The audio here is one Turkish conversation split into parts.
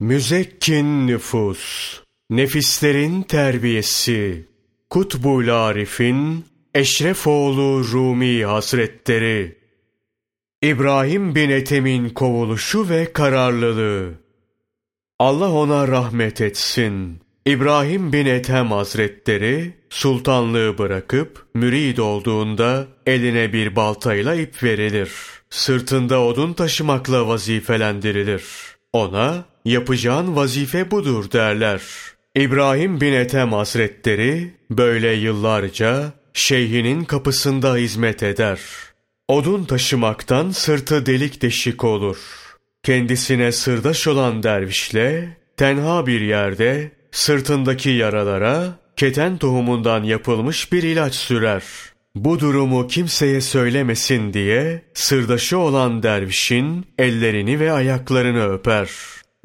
Müzekkin nüfus, nefislerin terbiyesi, Kutbul Arif'in Eşrefoğlu Rumi Hazretleri, İbrahim bin Ethem'in kovuluşu ve kararlılığı. Allah ona rahmet etsin. İbrahim bin Ethem Hazretleri sultanlığı bırakıp mürid olduğunda eline bir baltayla ip verilir. Sırtında odun taşımakla vazifelendirilir. Ona yapacağın vazife budur derler. İbrahim bin Ethem Hazretleri böyle yıllarca şeyhinin kapısında hizmet eder. Odun taşımaktan sırtı delik deşik olur. Kendisine sırdaş olan dervişle tenha bir yerde sırtındaki yaralara keten tohumundan yapılmış bir ilaç sürer. Bu durumu kimseye söylemesin diye sırdaşı olan dervişin ellerini ve ayaklarını öper.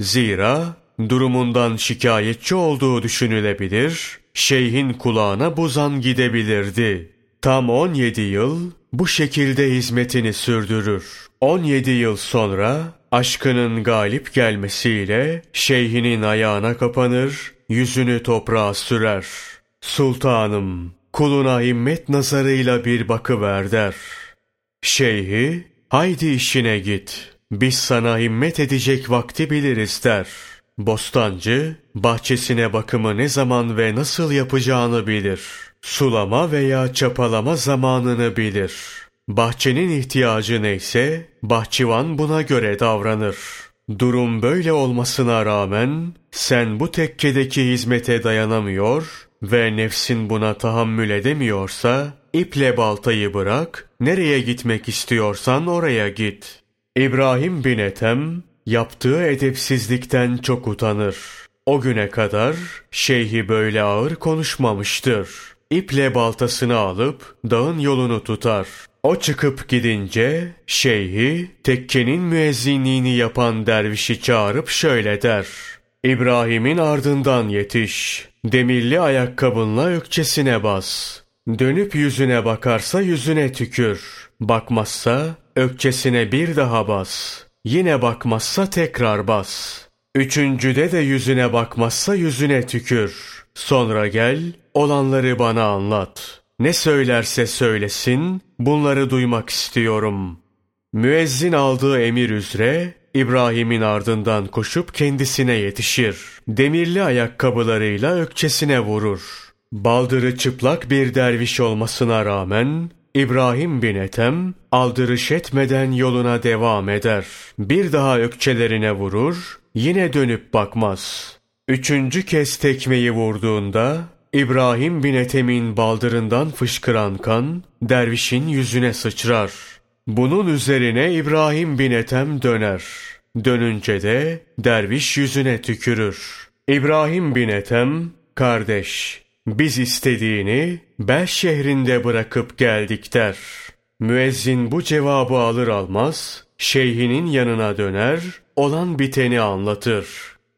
Zira durumundan şikayetçi olduğu düşünülebilir, şeyhin kulağına buzan gidebilirdi. Tam 17 yıl bu şekilde hizmetini sürdürür. 17 yıl sonra aşkının galip gelmesiyle şeyhinin ayağına kapanır, yüzünü toprağa sürer. Sultanım, kuluna himmet nazarıyla bir bakıver der. Şeyhi, haydi işine git, biz sana himmet edecek vakti biliriz der. Bostancı, bahçesine bakımı ne zaman ve nasıl yapacağını bilir. Sulama veya çapalama zamanını bilir. Bahçenin ihtiyacı neyse, bahçıvan buna göre davranır. Durum böyle olmasına rağmen, sen bu tekkedeki hizmete dayanamıyor ve nefsin buna tahammül edemiyorsa, iple baltayı bırak, nereye gitmek istiyorsan oraya git. İbrahim bin Ethem, yaptığı edepsizlikten çok utanır. O güne kadar şeyhi böyle ağır konuşmamıştır. İple baltasını alıp dağın yolunu tutar. O çıkıp gidince şeyhi tekkenin müezzinliğini yapan dervişi çağırıp şöyle der. İbrahim'in ardından yetiş. Demirli ayakkabınla ökçesine bas. Dönüp yüzüne bakarsa yüzüne tükür. Bakmazsa ökçesine bir daha bas. Yine bakmazsa tekrar bas. Üçüncüde de yüzüne bakmazsa yüzüne tükür. Sonra gel, olanları bana anlat. Ne söylerse söylesin, bunları duymak istiyorum. Müezzin aldığı emir üzere, İbrahim'in ardından koşup kendisine yetişir. Demirli ayakkabılarıyla ökçesine vurur. Baldırı çıplak bir derviş olmasına rağmen, İbrahim bin Ethem aldırış etmeden yoluna devam eder. Bir daha ökçelerine vurur, yine dönüp bakmaz. Üçüncü kez tekmeyi vurduğunda İbrahim bin Ethem'in baldırından fışkıran kan dervişin yüzüne sıçrar. Bunun üzerine İbrahim bin Ethem döner. Dönünce de derviş yüzüne tükürür. İbrahim bin Ethem, kardeş biz istediğini Bel şehrinde bırakıp geldik der. Müezzin bu cevabı alır almaz, şeyhinin yanına döner, olan biteni anlatır.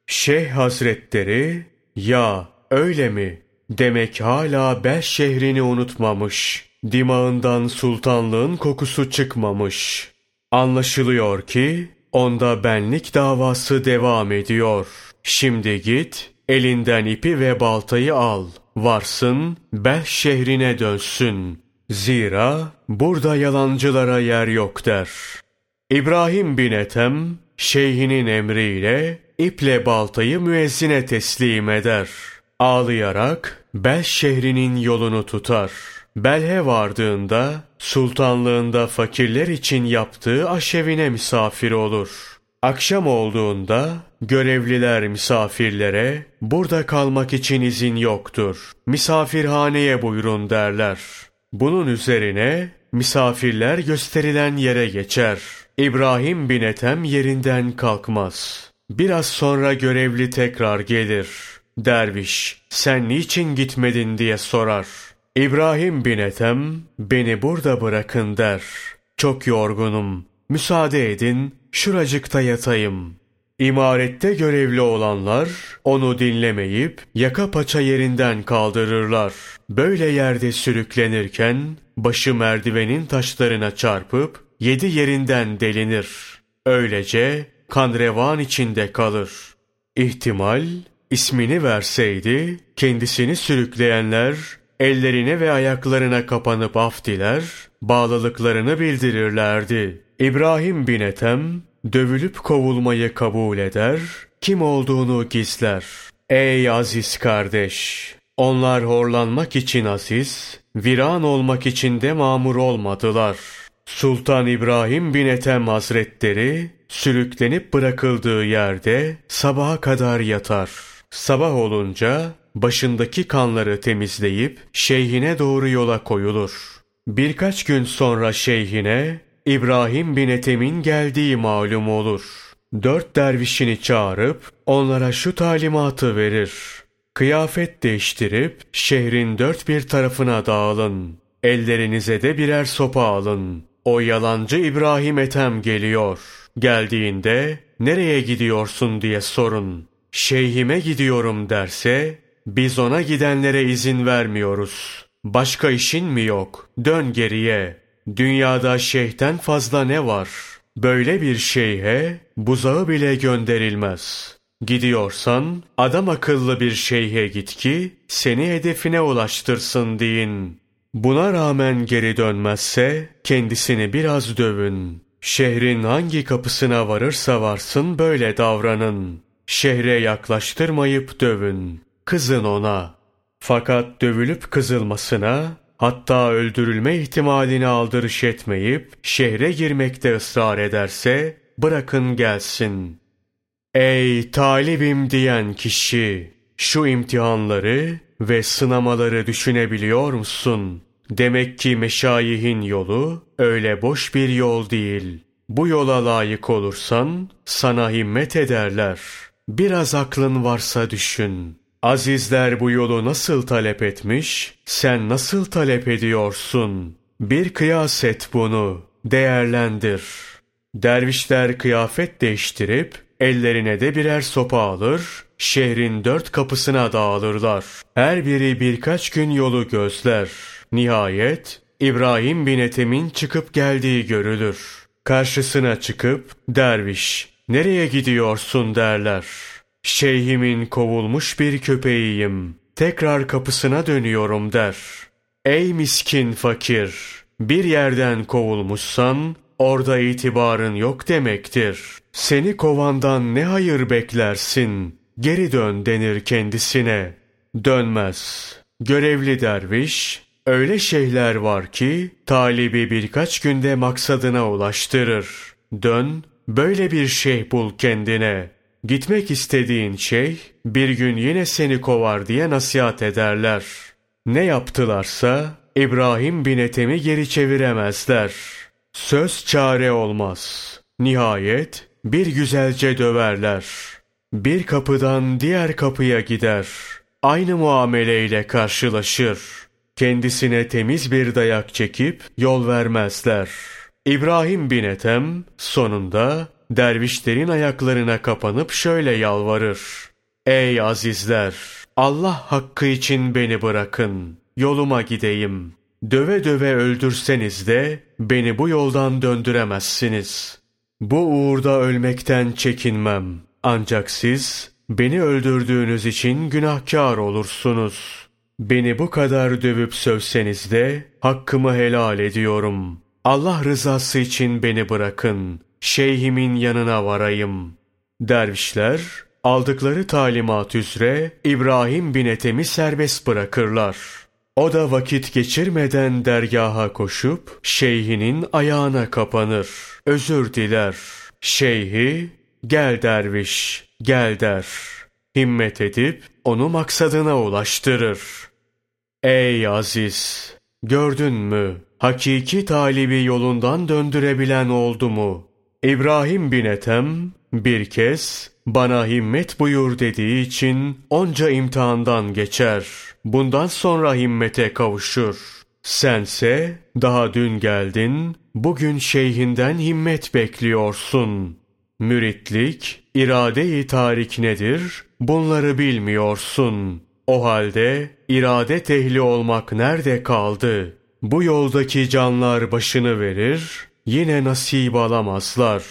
Şeyh hazretleri, ya öyle mi? Demek hala Bel şehrini unutmamış. Dimağından sultanlığın kokusu çıkmamış. Anlaşılıyor ki onda benlik davası devam ediyor. Şimdi git, elinden ipi ve baltayı al. Varsın, Bel şehrine dönsün. Zira burada yalancılara yer yok der. İbrahim bin Ethem, şeyhinin emriyle iple baltayı müezzine teslim eder. Ağlayarak Bel şehrinin yolunu tutar. Belhe vardığında sultanlığında fakirler için yaptığı aşevine misafir olur. Akşam olduğunda görevliler misafirlere burada kalmak için izin yoktur. Misafirhaneye buyurun derler. Bunun üzerine misafirler gösterilen yere geçer. İbrahim bin Ethem yerinden kalkmaz. Biraz sonra görevli tekrar gelir. Derviş, sen niçin gitmedin diye sorar. İbrahim bin Ethem, beni burada bırakın der. Çok yorgunum. Müsaade edin, şuracıkta yatayım. İmarette görevli olanlar onu dinlemeyip yaka paça yerinden kaldırırlar. Böyle yerde sürüklenirken başı merdivenin taşlarına çarpıp yedi yerinden delinir. Öylece kan revan içinde kalır. İhtimal, ismini verseydi, kendisini sürükleyenler, ellerine ve ayaklarına kapanıp af diler, bağlılıklarını bildirirlerdi. İbrahim bin Ethem, dövülüp kovulmayı kabul eder, kim olduğunu gizler. Ey aziz kardeş! Onlar horlanmak için aziz, viran olmak için de mamur olmadılar. Sultan İbrahim bin Ethem Hazretleri, sürüklenip bırakıldığı yerde sabaha kadar yatar. Sabah olunca başındaki kanları temizleyip şeyhine doğru yola koyulur. Birkaç gün sonra şeyhine İbrahim bin Ethem'in geldiği malum olur. Dört dervişini çağırıp onlara şu talimatı verir. Kıyafet değiştirip şehrin dört bir tarafına dağılın. Ellerinize de birer sopa alın. O yalancı İbrahim Ethem geliyor. Geldiğinde nereye gidiyorsun diye sorun. Şeyhime gidiyorum derse biz ona gidenlere izin vermiyoruz. Başka işin mi yok? Dön geriye. Dünyada şeyhten fazla ne var? Böyle bir şeyhe buzağı bile gönderilmez. Gidiyorsan adam akıllı bir şeyhe git ki seni hedefine ulaştırsın deyin. Buna rağmen geri dönmezse kendisini biraz dövün. Şehrin hangi kapısına varırsa varsın böyle davranın. Şehre yaklaştırmayıp dövün. Kızın ona. Fakat dövülüp kızılmasına, hatta öldürülme ihtimalini aldırış etmeyip şehre girmekte ısrar ederse bırakın gelsin. Ey talibim diyen kişi! Şu imtihanları ve sınamaları düşünebiliyor musun? Demek ki meşayihin yolu öyle boş bir yol değil. Bu yola layık olursan sana himmet ederler. Biraz aklın varsa düşün. Azizler bu yolu nasıl talep etmiş, sen nasıl talep ediyorsun? Bir kıyas et bunu, değerlendir. Dervişler kıyafet değiştirip, ellerine de birer sopa alır, şehrin dört kapısına dağılırlar. Her biri birkaç gün yolu gözler. Nihayet İbrahim bin Ethem'in çıkıp geldiği görülür. Karşısına çıkıp derviş nereye gidiyorsun derler. Şeyhimin kovulmuş bir köpeğiyim. Tekrar kapısına dönüyorum der. Ey miskin fakir! Bir yerden kovulmuşsan orada itibarın yok demektir. Seni kovandan ne hayır beklersin? Geri dön denir kendisine. Dönmez. Görevli derviş Öyle şeyler var ki talibi birkaç günde maksadına ulaştırır. Dön, böyle bir şey bul kendine. Gitmek istediğin şey bir gün yine seni kovar diye nasihat ederler. Ne yaptılarsa İbrahim bin Ethem'i geri çeviremezler. Söz çare olmaz. Nihayet bir güzelce döverler. Bir kapıdan diğer kapıya gider. Aynı muameleyle karşılaşır.'' kendisine temiz bir dayak çekip yol vermezler. İbrahim bin Ethem sonunda dervişlerin ayaklarına kapanıp şöyle yalvarır. Ey azizler! Allah hakkı için beni bırakın. Yoluma gideyim. Döve döve öldürseniz de beni bu yoldan döndüremezsiniz. Bu uğurda ölmekten çekinmem. Ancak siz beni öldürdüğünüz için günahkar olursunuz.'' Beni bu kadar dövüp sövseniz de hakkımı helal ediyorum. Allah rızası için beni bırakın. Şeyhimin yanına varayım. Dervişler aldıkları talimat üzere İbrahim bin Ethem'i serbest bırakırlar. O da vakit geçirmeden dergaha koşup şeyhinin ayağına kapanır. Özür diler. Şeyhi gel derviş gel der. Himmet edip onu maksadına ulaştırır. Ey aziz! Gördün mü? Hakiki talibi yolundan döndürebilen oldu mu? İbrahim bin Ethem bir kez bana himmet buyur dediği için onca imtihandan geçer. Bundan sonra himmete kavuşur. Sense daha dün geldin, bugün şeyhinden himmet bekliyorsun. Müritlik, irade-i tarik nedir? Bunları bilmiyorsun. O halde irade tehli olmak nerede kaldı? Bu yoldaki canlar başını verir, yine nasip alamazlar.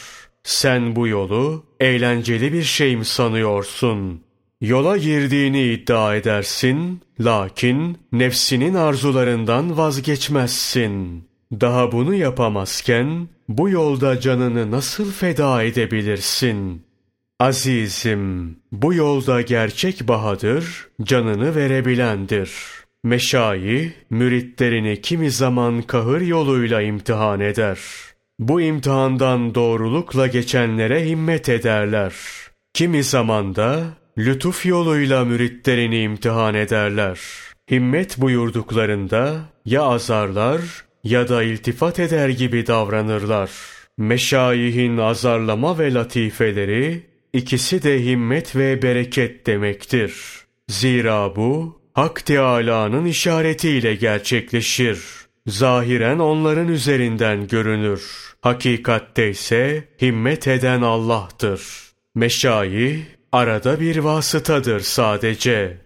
Sen bu yolu eğlenceli bir şey mi sanıyorsun? Yola girdiğini iddia edersin, lakin nefsinin arzularından vazgeçmezsin. Daha bunu yapamazken, bu yolda canını nasıl feda edebilirsin? Azizim, bu yolda gerçek bahadır, canını verebilendir. Meşayi, müritlerini kimi zaman kahır yoluyla imtihan eder. Bu imtihandan doğrulukla geçenlere himmet ederler. Kimi zaman da lütuf yoluyla müritlerini imtihan ederler. Himmet buyurduklarında ya azarlar ya da iltifat eder gibi davranırlar. Meşayihin azarlama ve latifeleri ikisi de himmet ve bereket demektir. Zira bu Hak Teâlâ'nın işaretiyle gerçekleşir. Zahiren onların üzerinden görünür. Hakikatte ise himmet eden Allah'tır. Meşayi arada bir vasıtadır sadece.